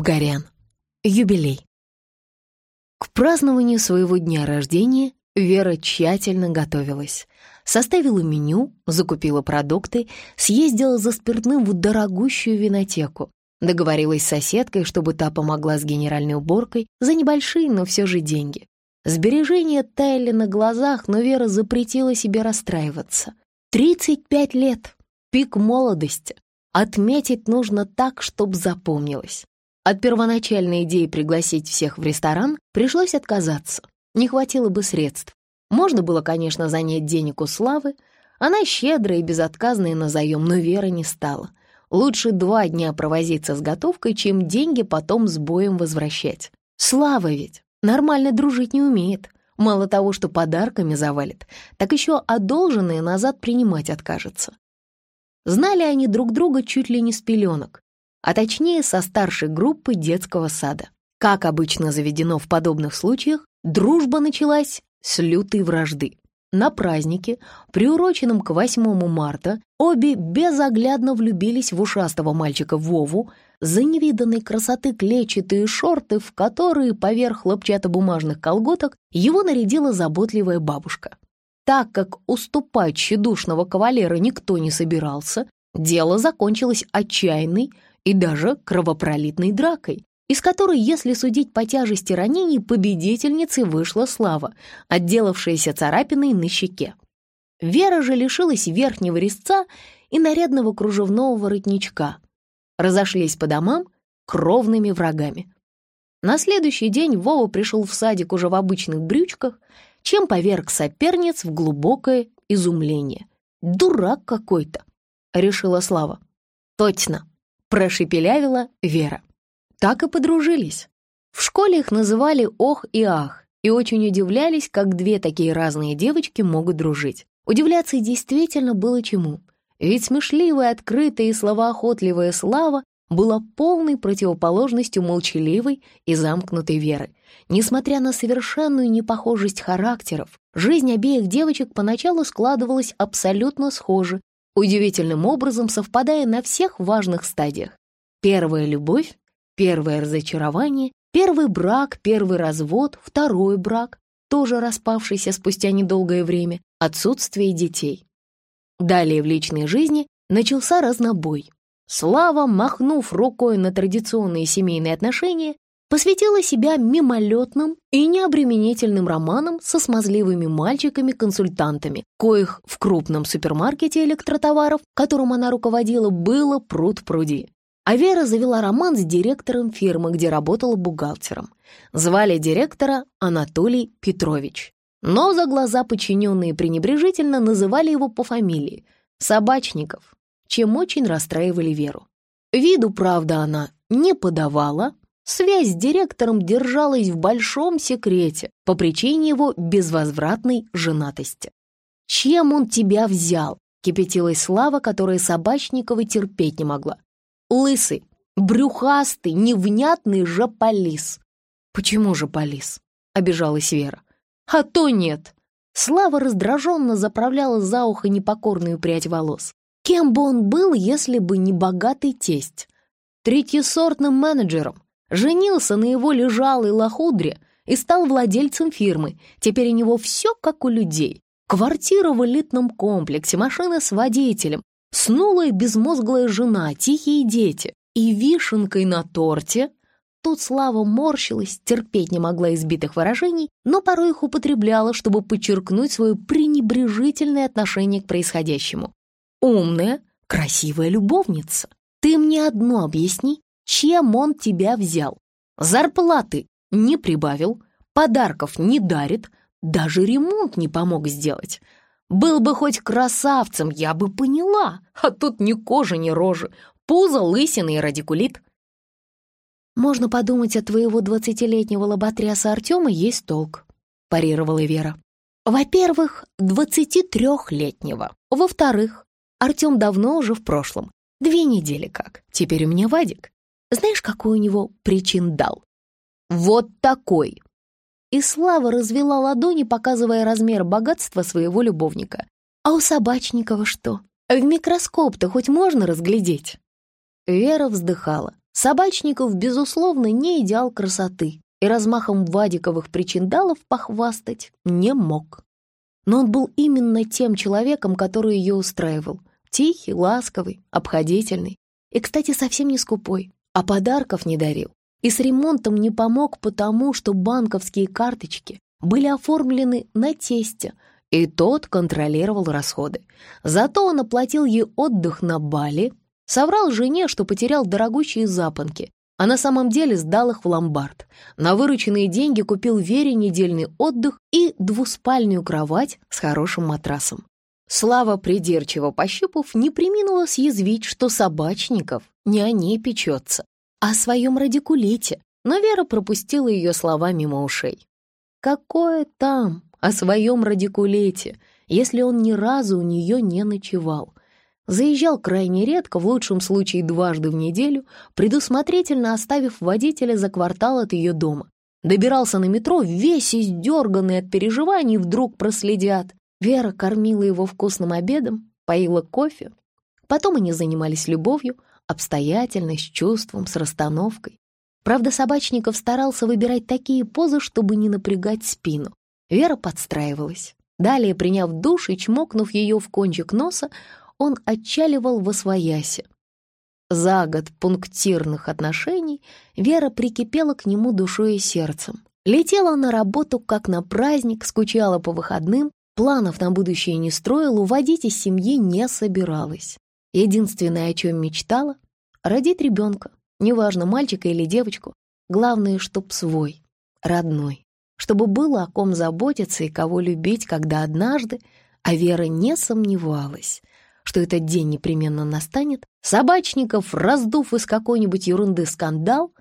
Абгарян. Юбилей. К празднованию своего дня рождения Вера тщательно готовилась. Составила меню, закупила продукты, съездила за спиртным в дорогущую винотеку. Договорилась с соседкой, чтобы та помогла с генеральной уборкой за небольшие, но все же деньги. Сбережения таяли на глазах, но Вера запретила себе расстраиваться. 35 лет, пик молодости. Отметить нужно так, чтобы запомнилось. От первоначальной идеи пригласить всех в ресторан пришлось отказаться. Не хватило бы средств. Можно было, конечно, занять денег у Славы. Она щедрая и безотказная на заем, но Вера не стала. Лучше два дня провозиться с готовкой, чем деньги потом с боем возвращать. Слава ведь нормально дружить не умеет. Мало того, что подарками завалит, так еще одолженные назад принимать откажется. Знали они друг друга чуть ли не с пеленок, а точнее со старшей группы детского сада. Как обычно заведено в подобных случаях, дружба началась с лютой вражды. На празднике, приуроченном к 8 марта, обе безоглядно влюбились в ушастого мальчика Вову, за невиданной красоты клетчатые шорты, в которые поверх хлопчатобумажных колготок его нарядила заботливая бабушка. Так как уступать тщедушного кавалера никто не собирался, дело закончилось отчаянной и даже кровопролитной дракой, из которой, если судить по тяжести ранений, победительницей вышла Слава, отделавшаяся царапиной на щеке. Вера же лишилась верхнего резца и нарядного кружевного воротничка. Разошлись по домам кровными врагами. На следующий день Вова пришел в садик уже в обычных брючках чем поверг соперниц в глубокое изумление. «Дурак какой-то!» — решила Слава. «Точно!» — прошепелявила Вера. Так и подружились. В школе их называли «ох» и «ах», и очень удивлялись, как две такие разные девочки могут дружить. Удивляться действительно было чему. Ведь смешливая, открытая и словоохотливая Слава была полной противоположностью молчаливой и замкнутой Веры. Несмотря на совершенную непохожесть характеров, жизнь обеих девочек поначалу складывалась абсолютно схоже, удивительным образом совпадая на всех важных стадиях. Первая любовь, первое разочарование, первый брак, первый развод, второй брак, тоже распавшийся спустя недолгое время, отсутствие детей. Далее в личной жизни начался разнобой. Слава, махнув рукой на традиционные семейные отношения, посвятила себя мимолетным и необременительным романам со смазливыми мальчиками-консультантами, коих в крупном супермаркете электротоваров, которым она руководила, было пруд-пруди. А Вера завела роман с директором фирмы, где работала бухгалтером. Звали директора Анатолий Петрович. Но за глаза подчиненные пренебрежительно называли его по фамилии — Собачников чем очень расстраивали Веру. Виду, правда, она не подавала, связь с директором держалась в большом секрете по причине его безвозвратной женатости. «Чем он тебя взял?» — кипятилась Слава, которая Собачникова терпеть не могла. «Лысый, брюхастый, невнятный же полис». «Почему же полис?» — обижалась Вера. «А то нет». Слава раздраженно заправляла за ухо непокорную прядь волос. Кем бы он был, если бы не богатый тесть? Третьесортным менеджером. Женился на его лежалой лохудре и стал владельцем фирмы. Теперь у него все как у людей. Квартира в элитном комплексе, машина с водителем, снулая безмозглая жена, тихие дети. И вишенкой на торте Тут Слава морщилась, терпеть не могла избитых выражений, но порой их употребляла, чтобы подчеркнуть свое пренебрежительное отношение к происходящему умная, красивая любовница. Ты мне одно объясни, чем он тебя взял. Зарплаты не прибавил, подарков не дарит, даже ремонт не помог сделать. Был бы хоть красавцем, я бы поняла, а тут ни кожи, ни рожи, пузо, лысина и радикулит. «Можно подумать, от твоего двадцатилетнего лоботряса Артема есть толк», — парировала Вера. «Во-первых, двадцати трехлетнего. Во-вторых, Артем давно уже в прошлом. Две недели как. Теперь у меня Вадик. Знаешь, какой у него причин дал? Вот такой. И Слава развела ладони, показывая размер богатства своего любовника. А у Собачникова что? В микроскоп-то хоть можно разглядеть? Вера вздыхала. Собачников, безусловно, не идеал красоты и размахом вадиковых причиндалов похвастать не мог. Но он был именно тем человеком, который ее устраивал. Тихий, ласковый, обходительный. И, кстати, совсем не скупой, а подарков не дарил. И с ремонтом не помог потому, что банковские карточки были оформлены на тесте, и тот контролировал расходы. Зато он оплатил ей отдых на Бали, соврал жене, что потерял дорогущие запонки, а на самом деле сдал их в ломбард. На вырученные деньги купил Вере недельный отдых и двуспальную кровать с хорошим матрасом. Слава, придирчиво пощупав, не приминула съязвить, что собачников не о ней печется, а о своем радикулите, но Вера пропустила ее слова мимо ушей. Какое там о своем радикулете, если он ни разу у нее не ночевал? Заезжал крайне редко, в лучшем случае дважды в неделю, предусмотрительно оставив водителя за квартал от ее дома. Добирался на метро, весь издерганный от переживаний, вдруг проследят. Вера кормила его вкусным обедом, поила кофе. Потом они занимались любовью, обстоятельно, с чувством, с расстановкой. Правда, Собачников старался выбирать такие позы, чтобы не напрягать спину. Вера подстраивалась. Далее, приняв душ и чмокнув ее в кончик носа, он отчаливал во своясе. За год пунктирных отношений Вера прикипела к нему душой и сердцем. Летела на работу, как на праздник, скучала по выходным, планов на будущее не строила, уводить из семьи не собиралась. Единственное, о чем мечтала — родить ребенка. Неважно, мальчика или девочку, главное, чтоб свой, родной, чтобы было о ком заботиться и кого любить, когда однажды, а Вера не сомневалась, что этот день непременно настанет, Собачников, раздув из какой-нибудь ерунды скандал,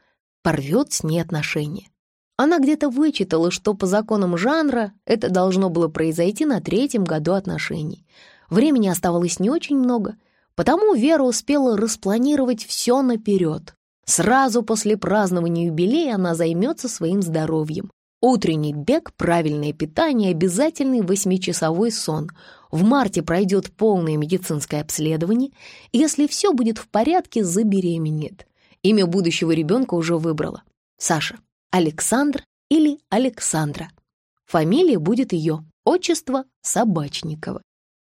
порвет с ней отношения. Она где-то вычитала, что по законам жанра это должно было произойти на третьем году отношений. Времени оставалось не очень много, потому Вера успела распланировать все наперед. Сразу после празднования юбилея она займется своим здоровьем. Утренний бег, правильное питание, обязательный восьмичасовой сон. В марте пройдет полное медицинское обследование. Если все будет в порядке, забеременеет. Имя будущего ребенка уже выбрала. Саша, Александр или Александра. Фамилия будет ее, отчество Собачникова.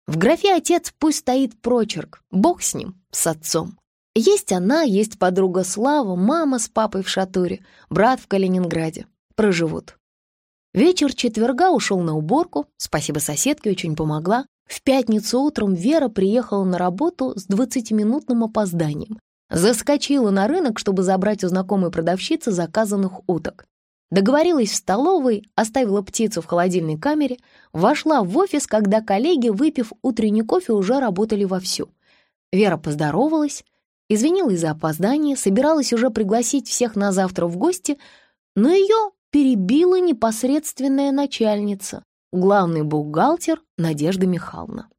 В графе «Отец» пусть стоит прочерк, бог с ним, с отцом. Есть она, есть подруга Слава, мама с папой в Шатуре, брат в Калининграде. Проживут. Вечер четверга ушел на уборку, спасибо соседке, очень помогла. В пятницу утром Вера приехала на работу с 20-минутным опозданием. Заскочила на рынок, чтобы забрать у знакомой продавщицы заказанных уток. Договорилась в столовой, оставила птицу в холодильной камере, вошла в офис, когда коллеги, выпив утренний кофе, уже работали вовсю. Вера поздоровалась, извинилась за опоздание, собиралась уже пригласить всех на завтра в гости, но ее перебила непосредственная начальница, главный бухгалтер Надежда Михайловна.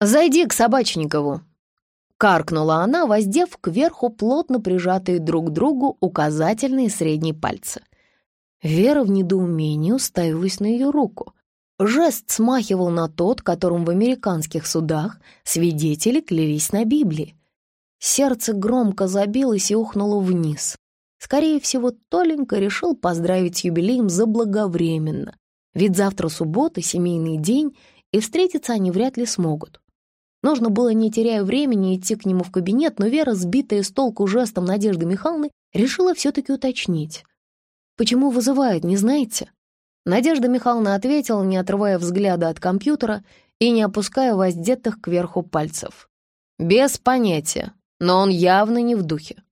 «Зайди к Собачникову», — каркнула она, воздев кверху плотно прижатые друг к другу указательные средние пальцы. Вера в недоумении уставилась на ее руку. Жест смахивал на тот, которым в американских судах свидетели клялись на Библии. Сердце громко забилось и ухнуло вниз. Скорее всего, Толенька решил поздравить с юбилеем заблаговременно, ведь завтра суббота, семейный день, и встретиться они вряд ли смогут. Нужно было, не теряя времени, идти к нему в кабинет, но Вера, сбитая с толку жестом Надежды Михайловны, решила все-таки уточнить. «Почему вызывают, не знаете?» Надежда Михайловна ответила, не отрывая взгляда от компьютера и не опуская воздетых кверху пальцев. «Без понятия, но он явно не в духе».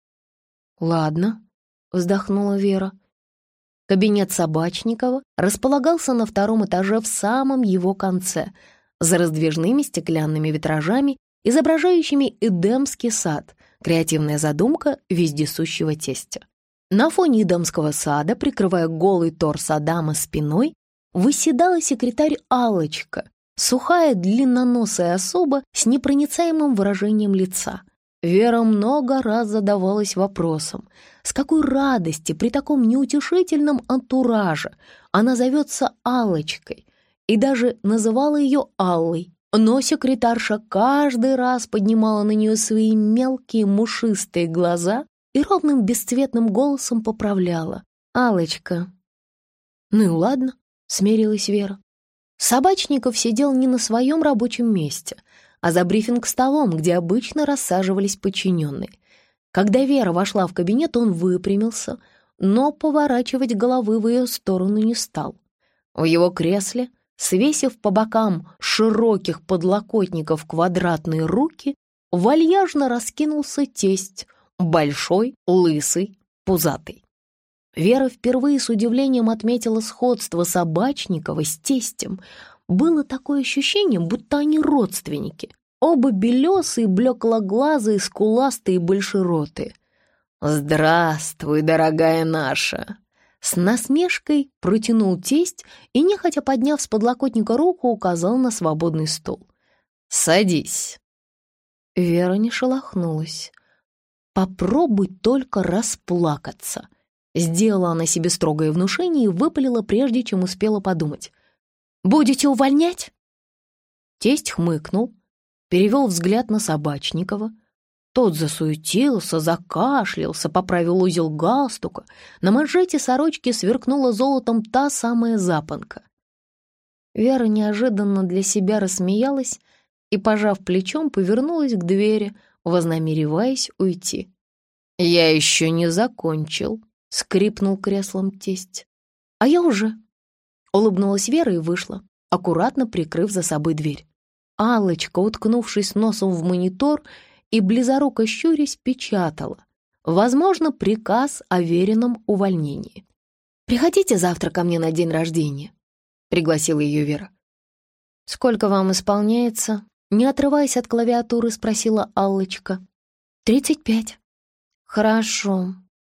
«Ладно», — вздохнула Вера. Кабинет Собачникова располагался на втором этаже в самом его конце, за раздвижными стеклянными витражами, изображающими Эдемский сад, креативная задумка вездесущего тестя. На фоне Эдемского сада, прикрывая голый торс Адама спиной, выседала секретарь Алочка, сухая длинноносая особа с непроницаемым выражением лица — Вера много раз задавалась вопросом, с какой радости при таком неутешительном антураже она зовется Аллочкой, и даже называла ее Аллой, но секретарша каждый раз поднимала на нее свои мелкие мушистые глаза и ровным бесцветным голосом поправляла. алочка «Ну и ладно», — смирилась Вера. Собачников сидел не на своем рабочем месте, а за брифинг-столом, где обычно рассаживались подчиненные. Когда Вера вошла в кабинет, он выпрямился, но поворачивать головы в ее сторону не стал. В его кресле, свесив по бокам широких подлокотников квадратные руки, вальяжно раскинулся тесть, большой, лысый, пузатый. Вера впервые с удивлением отметила сходство Собачникова с тестем. Было такое ощущение, будто они родственники. Оба белесые, блеклоглазые, скуластые большеротые. «Здравствуй, дорогая наша!» С насмешкой протянул тесть и, нехотя подняв с подлокотника руку, указал на свободный стул. «Садись». Вера не шелохнулась. «Попробуй только расплакаться», Сделала она себе строгое внушение и выпалила, прежде чем успела подумать. «Будете увольнять?» Тесть хмыкнул, перевел взгляд на Собачникова. Тот засуетился, закашлялся, поправил узел галстука. На манжете сорочки сверкнула золотом та самая запонка. Вера неожиданно для себя рассмеялась и, пожав плечом, повернулась к двери, вознамереваясь уйти. «Я еще не закончил», — скрипнул креслом тесть. «А я уже». Улыбнулась Вера и вышла, аккуратно прикрыв за собой дверь. Аллочка, уткнувшись носом в монитор и близоруко щурясь, печатала. Возможно, приказ о веренном увольнении. «Приходите завтра ко мне на день рождения», — пригласила ее Вера. «Сколько вам исполняется?» Не отрываясь от клавиатуры, спросила Аллочка. «Тридцать пять». «Хорошо»,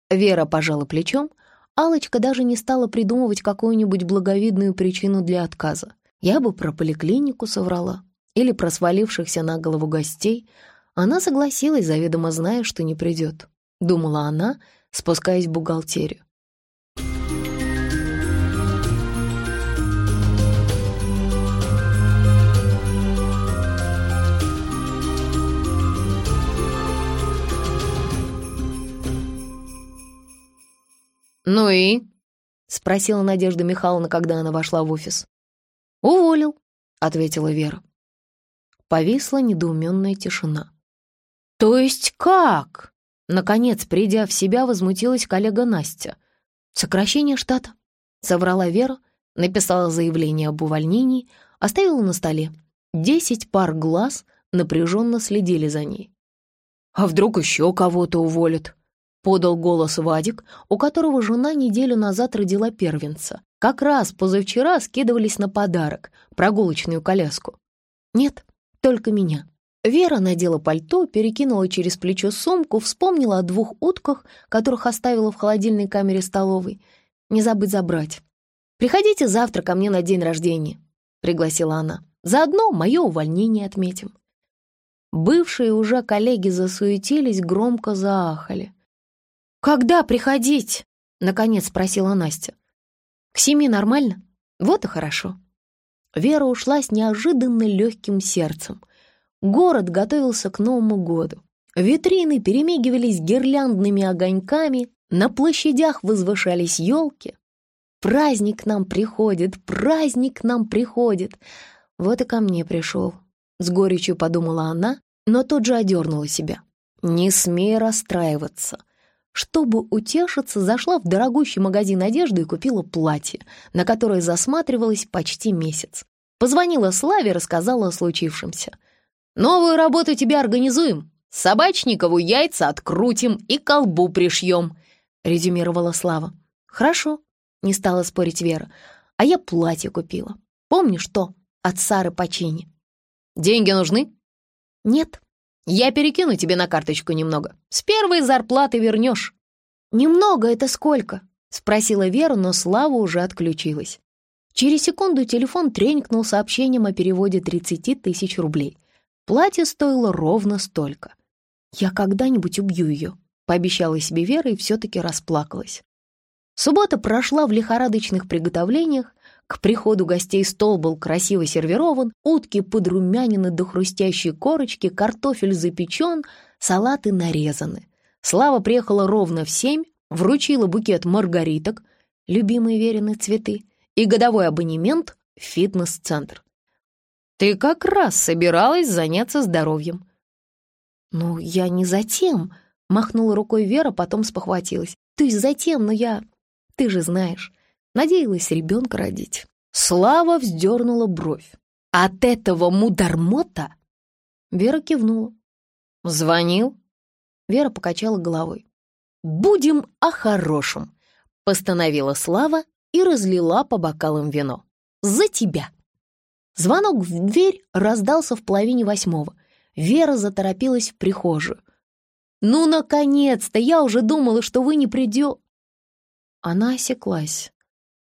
Вера пожала плечом. алочка даже не стала придумывать какую-нибудь благовидную причину для отказа. Я бы про поликлинику соврала. Или про свалившихся на голову гостей. Она согласилась, заведомо зная, что не придет. Думала она, спускаясь в бухгалтерию. «Ну и?» — спросила Надежда Михайловна, когда она вошла в офис. «Уволил», — ответила Вера. Повисла недоуменная тишина. «То есть как?» Наконец, придя в себя, возмутилась коллега Настя. «Сокращение штата», — соврала Вера, написала заявление об увольнении, оставила на столе. Десять пар глаз напряженно следили за ней. «А вдруг еще кого-то уволят?» Подал голос Вадик, у которого жена неделю назад родила первенца. Как раз позавчера скидывались на подарок, прогулочную коляску. Нет, только меня. Вера надела пальто, перекинула через плечо сумку, вспомнила о двух утках, которых оставила в холодильной камере столовой. Не забыть забрать. «Приходите завтра ко мне на день рождения», — пригласила она. «Заодно мое увольнение отметим». Бывшие уже коллеги засуетились, громко заахали. «Когда приходить?» — наконец спросила Настя. «К семи нормально? Вот и хорошо». Вера ушла с неожиданно легким сердцем. Город готовился к Новому году. Витрины перемигивались гирляндными огоньками, на площадях возвышались елки. «Праздник нам приходит, праздник нам приходит!» Вот и ко мне пришел. С горечью подумала она, но тут же одернула себя. «Не смей расстраиваться. Чтобы утешиться, зашла в дорогущий магазин одежды и купила платье, на которое засматривалась почти месяц. Позвонила Славе, рассказала о случившемся. «Новую работу тебе организуем. Собачникову яйца открутим и колбу пришьем», — резюмировала Слава. «Хорошо», — не стала спорить Вера. «А я платье купила. Помнишь то? От Сары Пачини». «Деньги нужны?» «Нет», я перекину тебе на карточку немного. С первой зарплаты вернешь». «Немного — это сколько?» — спросила Вера, но Слава уже отключилась. Через секунду телефон тренькнул сообщением о переводе 30 тысяч рублей. Платье стоило ровно столько. «Я когда-нибудь убью ее», — пообещала себе Вера и все-таки расплакалась. Суббота прошла в лихорадочных приготовлениях, к приходу гостей стол был красиво сервирован, утки подрумянены до хрустящей корочки, картофель запечен, салаты нарезаны. Слава приехала ровно в семь, вручила букет маргариток, любимые веренные цветы, и годовой абонемент в фитнес-центр. «Ты как раз собиралась заняться здоровьем». «Ну, я не затем», — махнула рукой Вера, потом спохватилась. «То есть затем, но я... Ты же знаешь, надеялась ребенка родить». Слава вздернула бровь. «От этого мудармота?» Вера кивнула. «Звонил?» Вера покачала головой. «Будем о хорошем», — постановила Слава и разлила по бокалам вино. «За тебя!» Звонок в дверь раздался в половине восьмого. Вера заторопилась в прихожую. «Ну, наконец-то! Я уже думала, что вы не придете!» Она осеклась.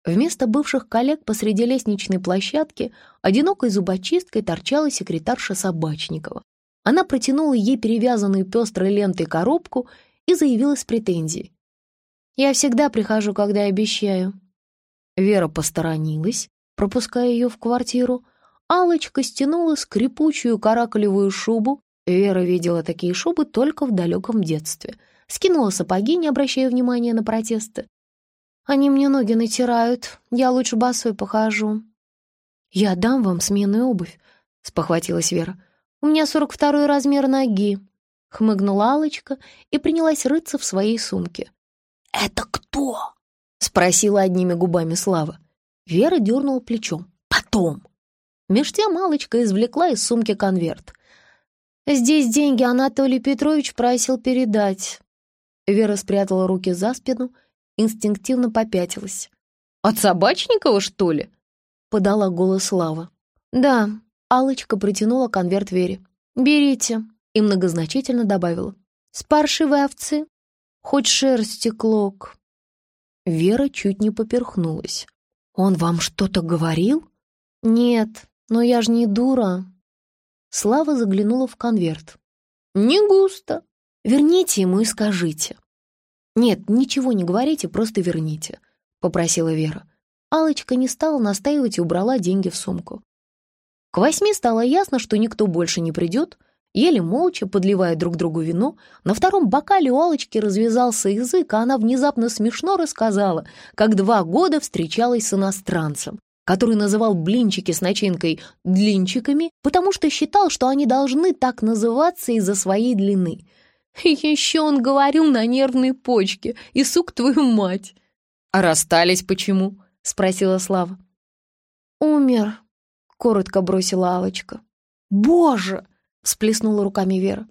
Вместо бывших коллег посреди лестничной площадки одинокой зубочисткой торчала секретарша Собачникова. Она протянула ей перевязанную пестрой лентой коробку и заявила с претензией. «Я всегда прихожу, когда обещаю». Вера посторонилась, пропуская ее в квартиру. алочка стянула скрипучую каракулевую шубу. Вера видела такие шубы только в далеком детстве. Скинула сапоги, не обращая внимания на протесты. «Они мне ноги натирают, я лучше босой похожу». «Я дам вам сменную обувь», — спохватилась Вера. «У меня сорок второй размер ноги», — хмыгнула алочка и принялась рыться в своей сумке. «Это кто?» — спросила одними губами Слава. Вера дернула плечом. «Потом». Меж тем Аллочка извлекла из сумки конверт. «Здесь деньги Анатолий Петрович просил передать». Вера спрятала руки за спину, инстинктивно попятилась. «От Собачникова, что ли?» — подала голос Слава. «Да», Алочка протянула конверт Вере. «Берите», и многозначительно добавила. «С паршивой овцы, хоть шерсти клок». Вера чуть не поперхнулась. «Он вам что-то говорил?» «Нет, но я ж не дура». Слава заглянула в конверт. «Не густо. Верните ему и скажите». «Нет, ничего не говорите, просто верните», — попросила Вера. Алочка не стала настаивать и убрала деньги в сумку. К восьми стало ясно, что никто больше не придет. Еле молча, подливая друг другу вино, на втором бокале у Алочки развязался язык, а она внезапно смешно рассказала, как два года встречалась с иностранцем, который называл блинчики с начинкой «длинчиками», потому что считал, что они должны так называться из-за своей длины. Еще он говорил на нервной почке, и сук твою мать. «А расстались почему?» — спросила Слава. «Умер», коротко бросила Алочка. «Боже!» — всплеснула руками Вера.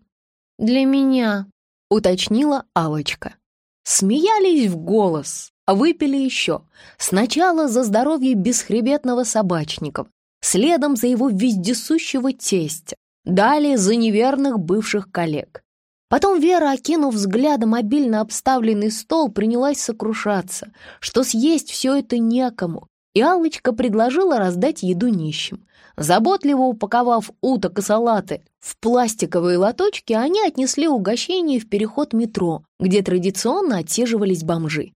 «Для меня», — уточнила Алочка. Смеялись в голос, а выпили еще. Сначала за здоровье бесхребетного собачников, следом за его вездесущего тестя, далее за неверных бывших коллег. Потом Вера, окинув взглядом обильно обставленный стол, принялась сокрушаться, что съесть все это некому, и Аллочка предложила раздать еду нищим. Заботливо упаковав уток и салаты в пластиковые лоточки, они отнесли угощение в переход метро, где традиционно отсиживались бомжи.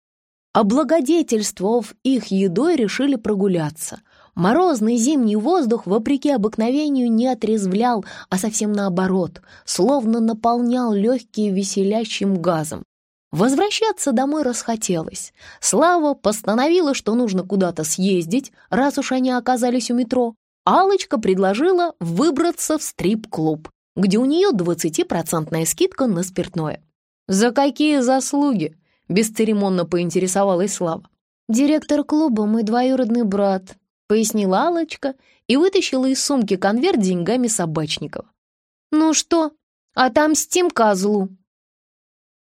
Облагодетельствовав их едой, решили прогуляться. Морозный зимний воздух, вопреки обыкновению, не отрезвлял, а совсем наоборот, словно наполнял легкие веселящим газом. Возвращаться домой расхотелось. Слава постановила, что нужно куда-то съездить, раз уж они оказались у метро. Алочка предложила выбраться в стрип-клуб, где у нее 20% скидка на спиртное. «За какие заслуги?» — бесцеремонно поинтересовалась Слава. «Директор клуба мой двоюродный брат», — пояснила Алочка и вытащила из сумки конверт деньгами Собачникова. «Ну что, отомстим козлу?»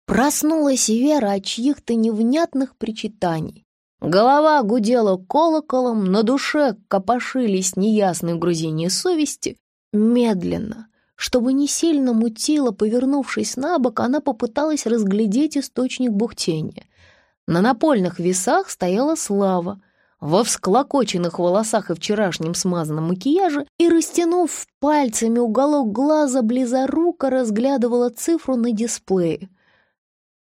Проснулась Вера от чьих-то невнятных причитаний. Голова гудела колоколом, на душе копошились неясные грузения совести. Медленно, чтобы не сильно мутило, повернувшись на бок, она попыталась разглядеть источник бухтения. На напольных весах стояла Слава, во всклокоченных волосах и вчерашнем смазанном макияже и, растянув пальцами уголок глаза, близоруко разглядывала цифру на дисплее.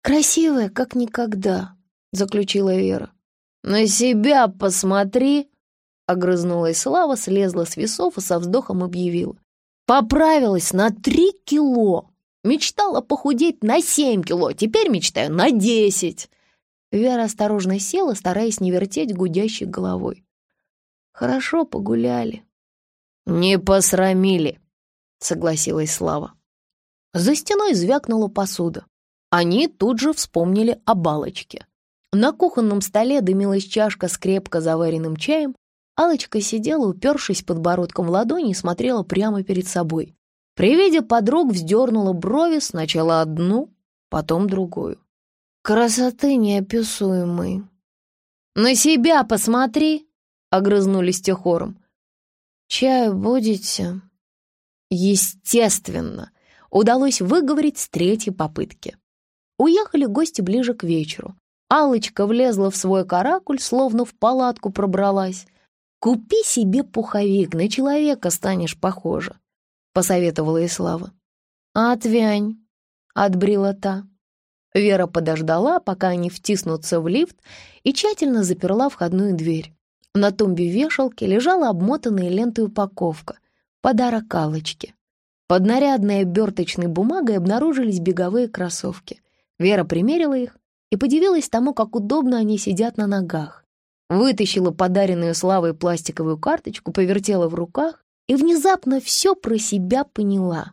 «Красивая, как никогда», — заключила Вера. «На себя посмотри!» Огрызнулась Слава, слезла с весов и со вздохом объявила. «Поправилась на три кило!» Мечтала похудеть на семь кило, теперь мечтаю на десять. Вера осторожно села, стараясь не вертеть гудящей головой. Хорошо погуляли. Не посрамили, согласилась Слава. За стеной звякнула посуда. Они тут же вспомнили о балочке. На кухонном столе дымилась чашка с крепко заваренным чаем. Алочка сидела, упершись подбородком в ладони и смотрела прямо перед собой. При виде подруг вздернула брови сначала одну, потом другую. «Красоты неописуемой!» «На себя посмотри!» — огрызнулись те хором. «Чаю будете?» Естественно, удалось выговорить с третьей попытки. Уехали гости ближе к вечеру. Алочка влезла в свой каракуль, словно в палатку пробралась. «Купи себе пуховик, на человека станешь похожа», — посоветовала ей Слава. «Отвянь», — отбрила та. Вера подождала, пока они втиснутся в лифт, и тщательно заперла входную дверь. На тумбе вешалки лежала обмотанная лентой упаковка. Подарок Аллочке. Под нарядной оберточной бумагой обнаружились беговые кроссовки. Вера примерила их и подивилась тому, как удобно они сидят на ногах. Вытащила подаренную Славой пластиковую карточку, повертела в руках и внезапно все про себя поняла.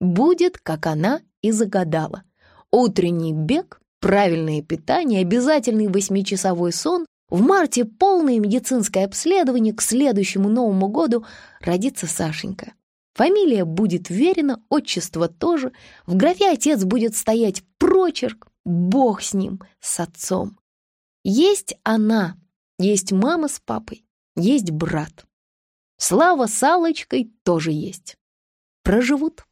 Будет, как она и загадала. Утренний бег, правильное питание, обязательный восьмичасовой сон в марте полное медицинское обследование, к следующему Новому году родится Сашенька. Фамилия будет верена, отчество тоже. В графе отец будет стоять прочерк, бог с ним, с отцом. Есть она, есть мама с папой, есть брат. Слава с Аллочкой тоже есть. Проживут.